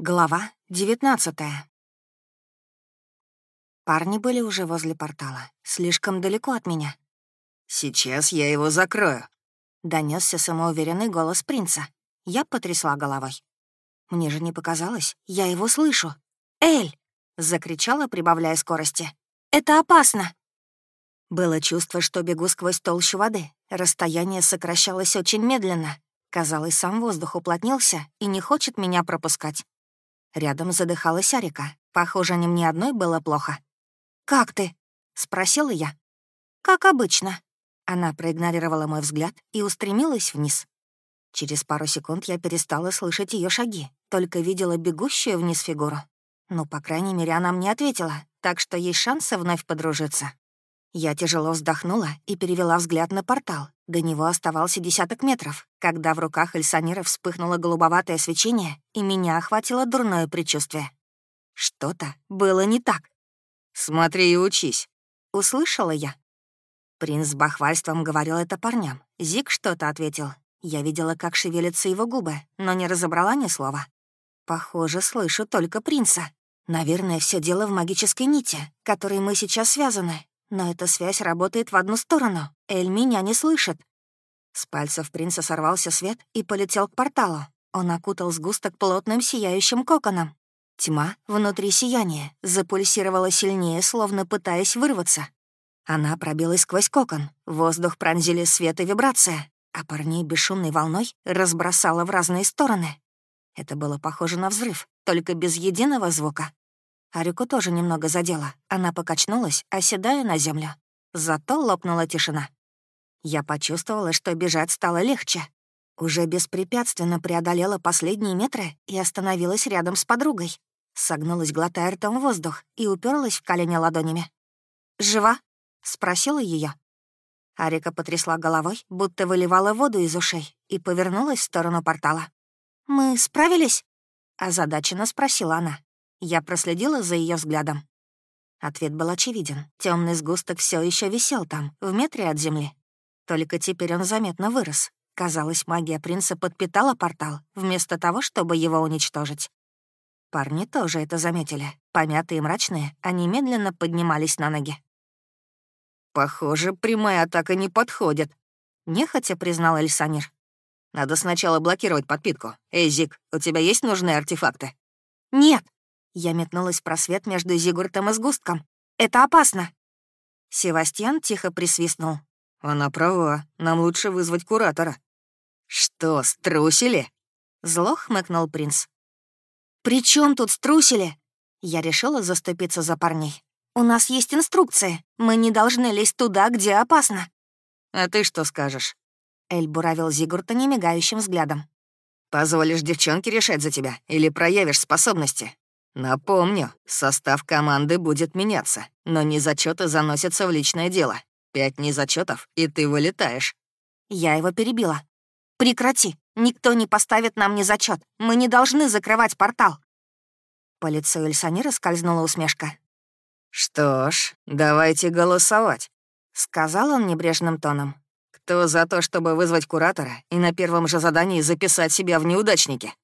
Глава 19 Парни были уже возле портала, слишком далеко от меня. «Сейчас я его закрою», — донесся самоуверенный голос принца. Я потрясла головой. Мне же не показалось, я его слышу. «Эль!» — закричала, прибавляя скорости. «Это опасно!» Было чувство, что бегу сквозь толщу воды. Расстояние сокращалось очень медленно. Казалось, сам воздух уплотнился и не хочет меня пропускать. Рядом задыхалась Арика. Похоже, не мне одной было плохо. «Как ты?» — спросила я. «Как обычно». Она проигнорировала мой взгляд и устремилась вниз. Через пару секунд я перестала слышать ее шаги, только видела бегущую вниз фигуру. Ну, по крайней мере, она мне ответила, так что есть шансы вновь подружиться. Я тяжело вздохнула и перевела взгляд на портал. До него оставался десяток метров, когда в руках Эльсанира вспыхнуло голубоватое свечение, и меня охватило дурное предчувствие. Что-то было не так. «Смотри и учись», — услышала я. Принц с бахвальством говорил это парням. Зик что-то ответил. Я видела, как шевелятся его губы, но не разобрала ни слова. Похоже, слышу только принца. Наверное, все дело в магической нити, которой мы сейчас связаны, но эта связь работает в одну сторону. Эль меня не слышит. С пальцев принца сорвался свет и полетел к порталу. Он окутал сгусток плотным сияющим коконом. Тьма внутри сияния запульсировала сильнее, словно пытаясь вырваться. Она пробилась сквозь кокон, воздух пронзили свет и вибрация, а парней бесшумной волной разбросала в разные стороны. Это было похоже на взрыв, только без единого звука. Арику тоже немного задела. Она покачнулась, оседая на землю. Зато лопнула тишина. Я почувствовала, что бежать стало легче. Уже беспрепятственно преодолела последние метры и остановилась рядом с подругой. Согнулась, глотая ртом воздух, и уперлась в колени ладонями. «Жива?» — спросила ее. Арика потрясла головой, будто выливала воду из ушей, и повернулась в сторону портала. «Мы справились?» — озадаченно спросила она. Я проследила за ее взглядом. Ответ был очевиден. Темный сгусток все еще висел там, в метре от земли. Только теперь он заметно вырос. Казалось, магия принца подпитала портал, вместо того, чтобы его уничтожить. Парни тоже это заметили. Помятые и мрачные, они медленно поднимались на ноги. «Похоже, прямая атака не подходит», — нехотя признал Эльсанир. «Надо сначала блокировать подпитку. Эй, Зик, у тебя есть нужные артефакты?» «Нет», я метнулась в просвет между Зигуртом и сгустком. «Это опасно!» Севастьян тихо присвистнул. «Она права. Нам лучше вызвать куратора». «Что, струсили?» Зло хмыкнул принц. «При чем тут струсили?» Я решила заступиться за парней. «У нас есть инструкции. Мы не должны лезть туда, где опасно». «А ты что скажешь?» Эль буравил Зигурта немигающим взглядом. «Позволишь девчонке решать за тебя или проявишь способности? Напомню, состав команды будет меняться, но незачеты заносятся в личное дело. Пять незачетов, и ты вылетаешь. Я его перебила. Прекрати, никто не поставит нам незачет. Мы не должны закрывать портал. По лицу Эльсанира скользнула усмешка. «Что ж, давайте голосовать», — сказал он небрежным тоном. «Кто за то, чтобы вызвать куратора и на первом же задании записать себя в неудачнике?»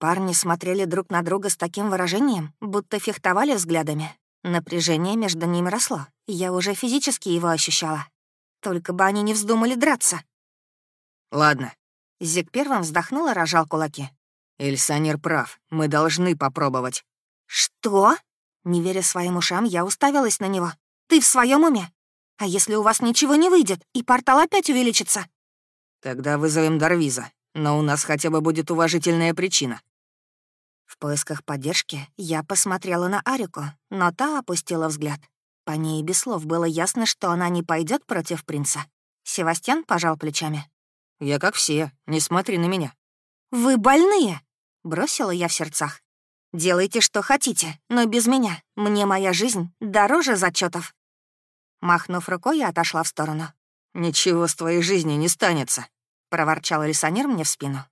Парни смотрели друг на друга с таким выражением, будто фехтовали взглядами. Напряжение между ними росло, я уже физически его ощущала. Только бы они не вздумали драться. «Ладно». Зиг первым вздохнул и рожал кулаки. «Эльсанер прав, мы должны попробовать». «Что?» Не веря своим ушам, я уставилась на него. «Ты в своем уме? А если у вас ничего не выйдет, и портал опять увеличится?» «Тогда вызовем Дарвиза, но у нас хотя бы будет уважительная причина. В поисках поддержки я посмотрела на Арику, но та опустила взгляд. По ней без слов было ясно, что она не пойдет против принца. Севастьян пожал плечами. «Я как все, не смотри на меня». «Вы больные!» — бросила я в сердцах. «Делайте, что хотите, но без меня. Мне моя жизнь дороже зачетов. Махнув рукой, я отошла в сторону. «Ничего с твоей жизни не станется», — проворчал Элисонер мне в спину.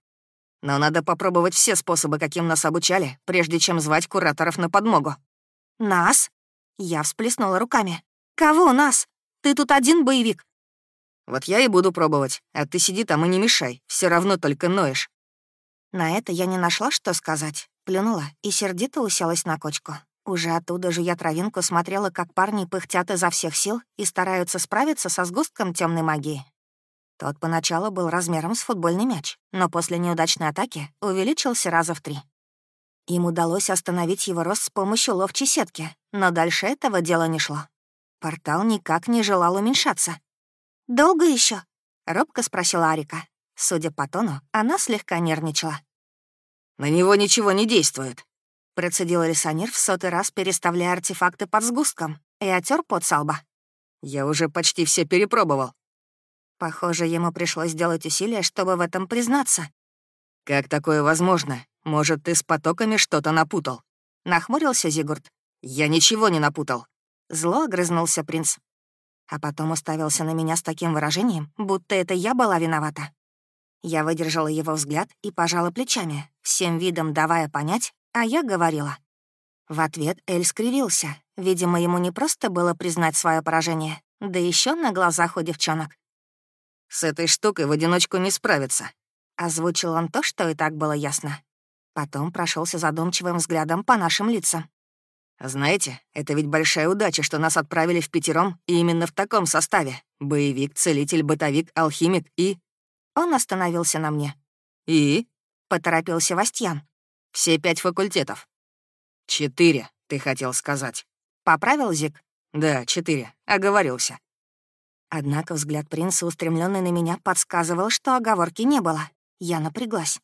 Но надо попробовать все способы, каким нас обучали, прежде чем звать кураторов на подмогу». «Нас?» Я всплеснула руками. «Кого нас? Ты тут один боевик». «Вот я и буду пробовать, а ты сиди там и не мешай, все равно только ноешь». На это я не нашла, что сказать. Сплюнула и сердито уселась на кочку. Уже оттуда же я травинку смотрела, как парни пыхтят изо всех сил и стараются справиться со сгустком темной магии. Тот поначалу был размером с футбольный мяч, но после неудачной атаки увеличился раза в три. Им удалось остановить его рост с помощью ловчей сетки, но дальше этого дела не шло. Портал никак не желал уменьшаться. «Долго еще? робко спросила Арика. Судя по тону, она слегка нервничала. «На него ничего не действует», — процедил Лисанир в сотый раз, переставляя артефакты под сгустком, и отер под салба. «Я уже почти все перепробовал». Похоже, ему пришлось сделать усилия, чтобы в этом признаться. «Как такое возможно? Может, ты с потоками что-то напутал?» Нахмурился Зигурд. «Я ничего не напутал». Зло огрызнулся принц. А потом уставился на меня с таким выражением, будто это я была виновата. Я выдержала его взгляд и пожала плечами, всем видом давая понять, а я говорила. В ответ Эль скривился. Видимо, ему не просто было признать свое поражение, да еще на глазах у девчонок. «С этой штукой в одиночку не справиться», — озвучил он то, что и так было ясно. Потом прошелся задумчивым взглядом по нашим лицам. «Знаете, это ведь большая удача, что нас отправили в пятером и именно в таком составе. Боевик, целитель, бытовик, алхимик и...» Он остановился на мне. «И?» — поторопил Севастьян. «Все пять факультетов». «Четыре, ты хотел сказать». «Поправил Зик?» «Да, четыре. Оговорился». Однако взгляд принца, устремленный на меня, подсказывал, что оговорки не было. Я напряглась.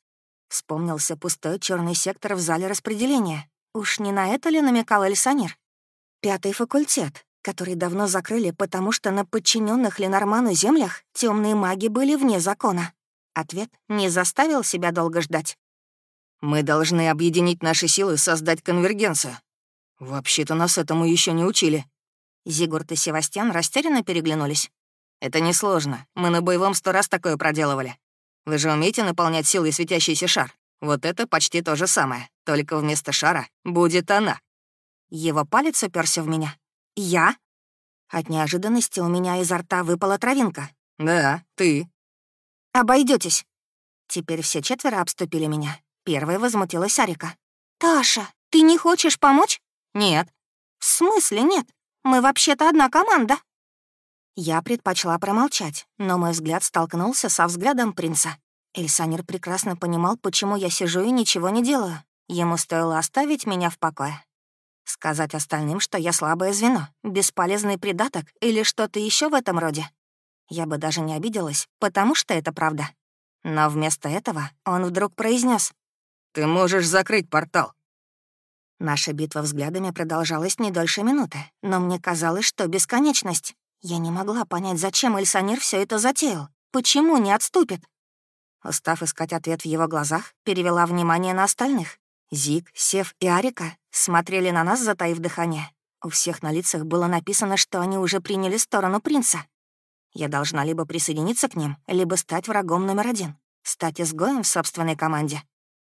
Вспомнился пустой черный сектор в зале распределения. Уж не на это ли намекал Эльсанир? Пятый факультет, который давно закрыли, потому что на подчиненных Ленорману землях темные маги были вне закона. Ответ не заставил себя долго ждать. «Мы должны объединить наши силы, создать конвергенцию. Вообще-то нас этому еще не учили». Зигурд и Севастьян растерянно переглянулись. «Это несложно. Мы на боевом сто раз такое проделывали. Вы же умеете наполнять силой светящийся шар? Вот это почти то же самое, только вместо шара будет она». Его палец уперся в меня. «Я?» От неожиданности у меня изо рта выпала травинка. «Да, ты». Обойдетесь. Теперь все четверо обступили меня. Первой возмутилась Арика. «Таша, ты не хочешь помочь?» «Нет». «В смысле нет? Мы вообще-то одна команда». Я предпочла промолчать, но мой взгляд столкнулся со взглядом принца. Эльсанир прекрасно понимал, почему я сижу и ничего не делаю. Ему стоило оставить меня в покое. Сказать остальным, что я слабое звено, бесполезный придаток или что-то еще в этом роде. Я бы даже не обиделась, потому что это правда. Но вместо этого он вдруг произнес: «Ты можешь закрыть портал». Наша битва взглядами продолжалась не дольше минуты, но мне казалось, что бесконечность. Я не могла понять, зачем Эльсанир все это затеял. Почему не отступит? Устав искать ответ в его глазах, перевела внимание на остальных. Зик, Сев и Арика смотрели на нас, затаив дыхание. У всех на лицах было написано, что они уже приняли сторону принца. Я должна либо присоединиться к ним, либо стать врагом номер один, стать изгоем в собственной команде.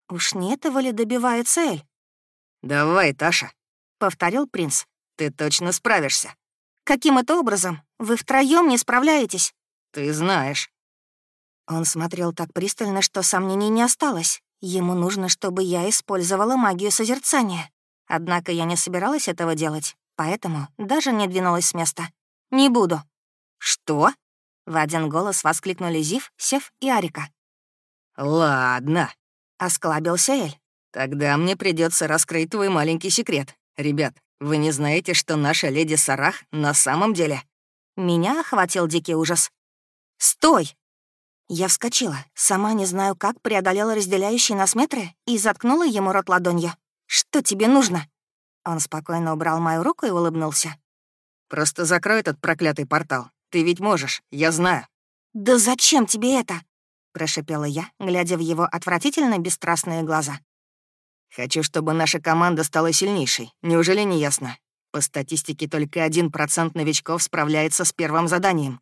Уж не этого ли добивается Эль? «Давай, Таша», — повторил принц. «Ты точно справишься». Каким это образом? Вы втроем не справляетесь?» «Ты знаешь». Он смотрел так пристально, что сомнений не осталось. Ему нужно, чтобы я использовала магию созерцания. Однако я не собиралась этого делать, поэтому даже не двинулась с места. «Не буду». «Что?» — в один голос воскликнули Зив, Сев и Арика. «Ладно», — осклабился Эль. «Тогда мне придется раскрыть твой маленький секрет. Ребят, вы не знаете, что наша леди Сарах на самом деле...» Меня охватил дикий ужас. «Стой!» Я вскочила, сама не знаю как, преодолела разделяющие нас метры и заткнула ему рот ладонью. «Что тебе нужно?» Он спокойно убрал мою руку и улыбнулся. «Просто закрой этот проклятый портал. Ты ведь можешь, я знаю». «Да зачем тебе это?» — прошипела я, глядя в его отвратительно бесстрастные глаза. Хочу, чтобы наша команда стала сильнейшей. Неужели не ясно? По статистике только один процент новичков справляется с первым заданием.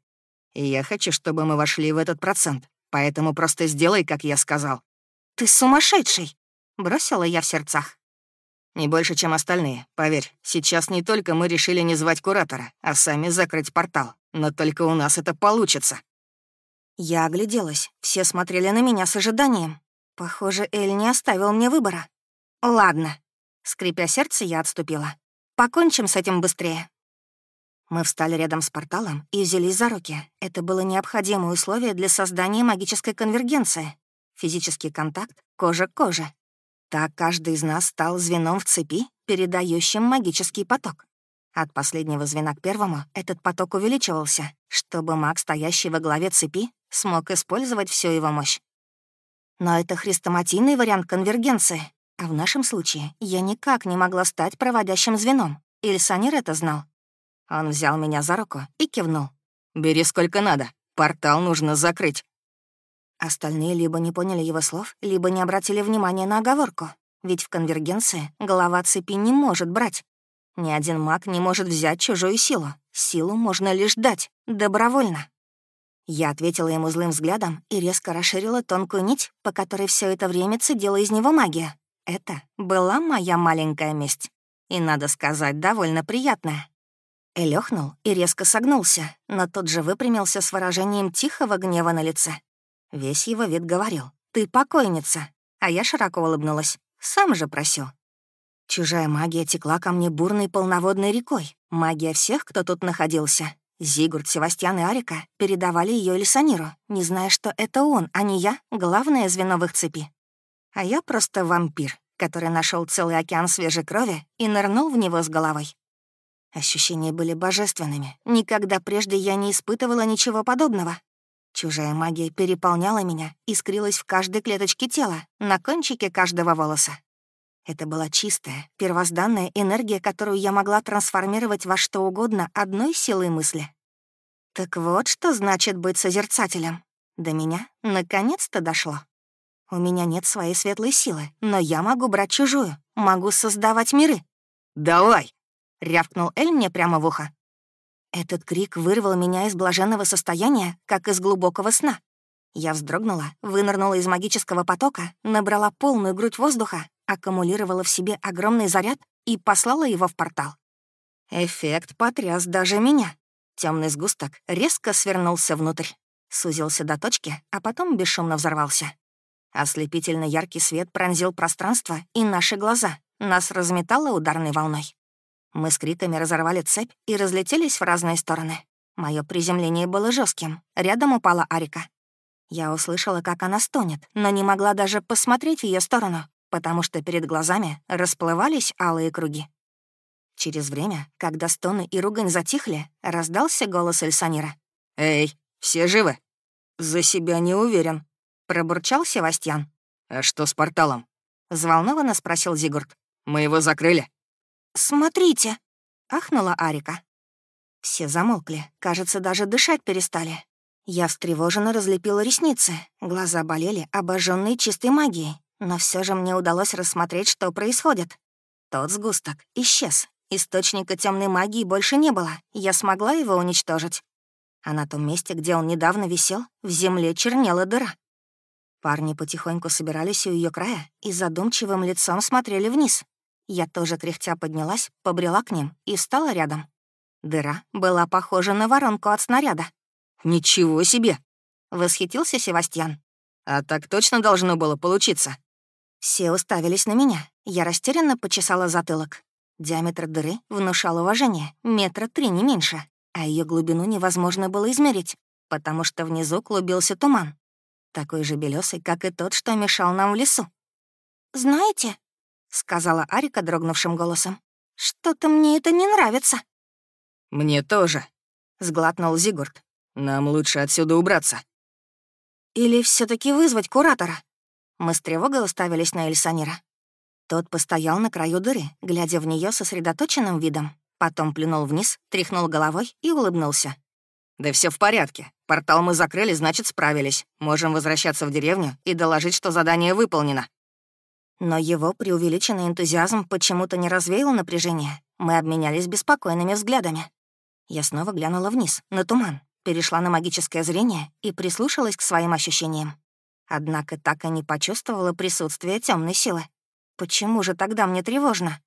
И я хочу, чтобы мы вошли в этот процент. Поэтому просто сделай, как я сказал. «Ты сумасшедший!» — бросила я в сердцах. Не больше, чем остальные. Поверь, сейчас не только мы решили не звать куратора, а сами закрыть портал. Но только у нас это получится. Я огляделась. Все смотрели на меня с ожиданием. Похоже, Эль не оставил мне выбора. Ладно. Скрипя сердце, я отступила. Покончим с этим быстрее. Мы встали рядом с порталом и взялись за руки. Это было необходимое условие для создания магической конвергенции. Физический контакт кожа к коже. Так каждый из нас стал звеном в цепи, передающим магический поток. От последнего звена к первому этот поток увеличивался, чтобы маг, стоящий во главе цепи, смог использовать всю его мощь. Но это хрестоматийный вариант конвергенции, а в нашем случае я никак не могла стать проводящим звеном. Ильсанир это знал. Он взял меня за руку и кивнул. «Бери сколько надо. Портал нужно закрыть». Остальные либо не поняли его слов, либо не обратили внимания на оговорку. Ведь в конвергенции голова цепи не может брать. Ни один маг не может взять чужую силу. Силу можно лишь дать, добровольно. Я ответила ему злым взглядом и резко расширила тонкую нить, по которой все это время цедила из него магия. Это была моя маленькая месть. И, надо сказать, довольно приятная. Эль и резко согнулся, но тут же выпрямился с выражением тихого гнева на лице. Весь его вид говорил «Ты покойница», а я широко улыбнулась. Сам же просил. Чужая магия текла ко мне бурной полноводной рекой. Магия всех, кто тут находился. Зигурд, Севастьян и Арика передавали ее Элисаниру, не зная, что это он, а не я, главное звено в их цепи. А я просто вампир, который нашел целый океан свежей крови и нырнул в него с головой. Ощущения были божественными. Никогда прежде я не испытывала ничего подобного. Чужая магия переполняла меня, искрилась в каждой клеточке тела, на кончике каждого волоса. Это была чистая, первозданная энергия, которую я могла трансформировать во что угодно одной силой мысли. Так вот, что значит быть созерцателем. До меня наконец-то дошло. У меня нет своей светлой силы, но я могу брать чужую, могу создавать миры. «Давай!» — рявкнул Эль мне прямо в ухо. Этот крик вырвал меня из блаженного состояния, как из глубокого сна. Я вздрогнула, вынырнула из магического потока, набрала полную грудь воздуха, аккумулировала в себе огромный заряд и послала его в портал. Эффект потряс даже меня. Темный сгусток резко свернулся внутрь, сузился до точки, а потом бесшумно взорвался. Ослепительно яркий свет пронзил пространство и наши глаза. Нас разметало ударной волной. Мы с криками разорвали цепь и разлетелись в разные стороны. Мое приземление было жестким. Рядом упала Арика. Я услышала, как она стонет, но не могла даже посмотреть в ее сторону, потому что перед глазами расплывались алые круги. Через время, когда стоны и ругань затихли, раздался голос Эльсанира. «Эй, все живы?» «За себя не уверен», — пробурчал Севастьян. «А что с порталом?» — взволнованно спросил Зигурд. «Мы его закрыли?» «Смотрите!» — ахнула Арика. Все замолкли, кажется, даже дышать перестали. Я встревоженно разлепила ресницы, глаза болели, обожженные чистой магией, но все же мне удалось рассмотреть, что происходит. Тот сгусток исчез. Источника темной магии больше не было, я смогла его уничтожить. А на том месте, где он недавно висел, в земле чернела дыра. Парни потихоньку собирались у ее края и задумчивым лицом смотрели вниз. Я тоже кряхтя поднялась, побрела к ним и встала рядом. Дыра была похожа на воронку от снаряда. «Ничего себе!» — восхитился Севастьян. «А так точно должно было получиться?» Все уставились на меня. Я растерянно почесала затылок. Диаметр дыры внушал уважение, метра три, не меньше, а ее глубину невозможно было измерить, потому что внизу клубился туман. Такой же белесый, как и тот, что мешал нам в лесу. «Знаете, — сказала Арика дрогнувшим голосом. «Что-то мне это не нравится». «Мне тоже», — сглотнул Зигурд. «Нам лучше отсюда убраться». «Или все таки вызвать куратора?» Мы с тревогой уставились на Эльсанира. Тот постоял на краю дыры, глядя в нее сосредоточенным видом. Потом плюнул вниз, тряхнул головой и улыбнулся. «Да все в порядке. Портал мы закрыли, значит, справились. Можем возвращаться в деревню и доложить, что задание выполнено». Но его преувеличенный энтузиазм почему-то не развеял напряжение. Мы обменялись беспокойными взглядами. Я снова глянула вниз, на туман, перешла на магическое зрение и прислушалась к своим ощущениям. Однако так и не почувствовала присутствие темной силы. Почему же тогда мне тревожно?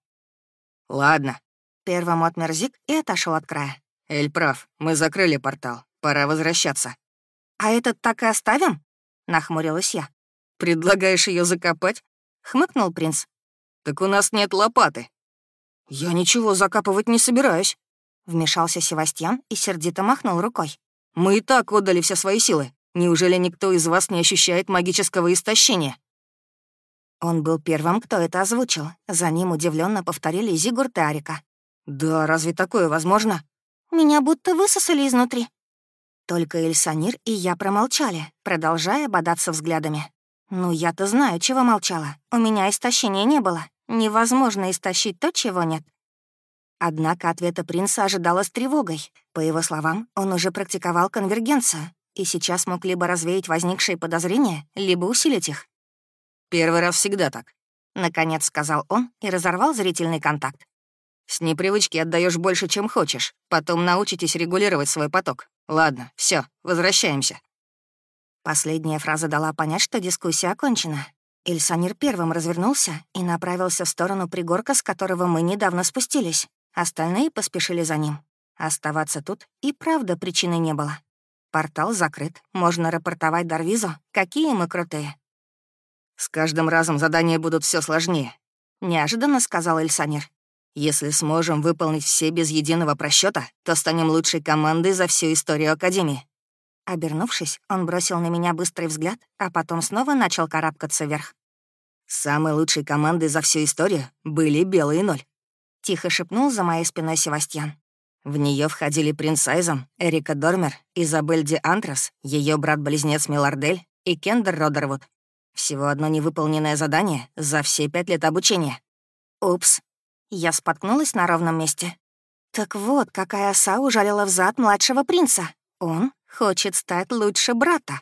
«Ладно». Первым отмер Зик и отошел от края. «Эль прав, мы закрыли портал. Пора возвращаться». «А этот так и оставим?» — нахмурилась я. «Предлагаешь ее закопать?» хмыкнул принц. Так у нас нет лопаты». «Я ничего закапывать не собираюсь», — вмешался Севастьян и сердито махнул рукой. «Мы и так отдали все свои силы. Неужели никто из вас не ощущает магического истощения?» Он был первым, кто это озвучил. За ним удивленно повторили Зигурд и Арика. «Да, разве такое возможно?» «Меня будто высосали изнутри». Только Эльсанир и я промолчали, продолжая бодаться взглядами. «Ну, я-то знаю, чего молчала. У меня истощения не было. Невозможно истощить то, чего нет». Однако ответа принца ожидала с тревогой. По его словам, он уже практиковал конвергенцию и сейчас мог либо развеять возникшие подозрения, либо усилить их. «Первый раз всегда так», — наконец сказал он и разорвал зрительный контакт. «С непривычки отдаешь больше, чем хочешь. Потом научитесь регулировать свой поток. Ладно, все, возвращаемся». Последняя фраза дала понять, что дискуссия окончена. Ильсанир первым развернулся и направился в сторону пригорка, с которого мы недавно спустились. Остальные поспешили за ним. Оставаться тут и правда причины не было. Портал закрыт, можно рапортовать Дарвизу, какие мы крутые. «С каждым разом задания будут все сложнее», — неожиданно сказал Эльсанир. «Если сможем выполнить все без единого просчета, то станем лучшей командой за всю историю Академии». Обернувшись, он бросил на меня быстрый взгляд, а потом снова начал карабкаться вверх. «Самой лучшей командой за всю историю были Белые Ноль», — тихо шепнул за моей спиной Севастьян. В нее входили принц Айзом, Эрика Дормер, Изабель Ди Антрас, ее брат-близнец Милардель и Кендер Родервуд. Всего одно невыполненное задание за все пять лет обучения. Упс. Я споткнулась на ровном месте. Так вот, какая оса ужалила в зад младшего принца. Он хочет стать лучше брата.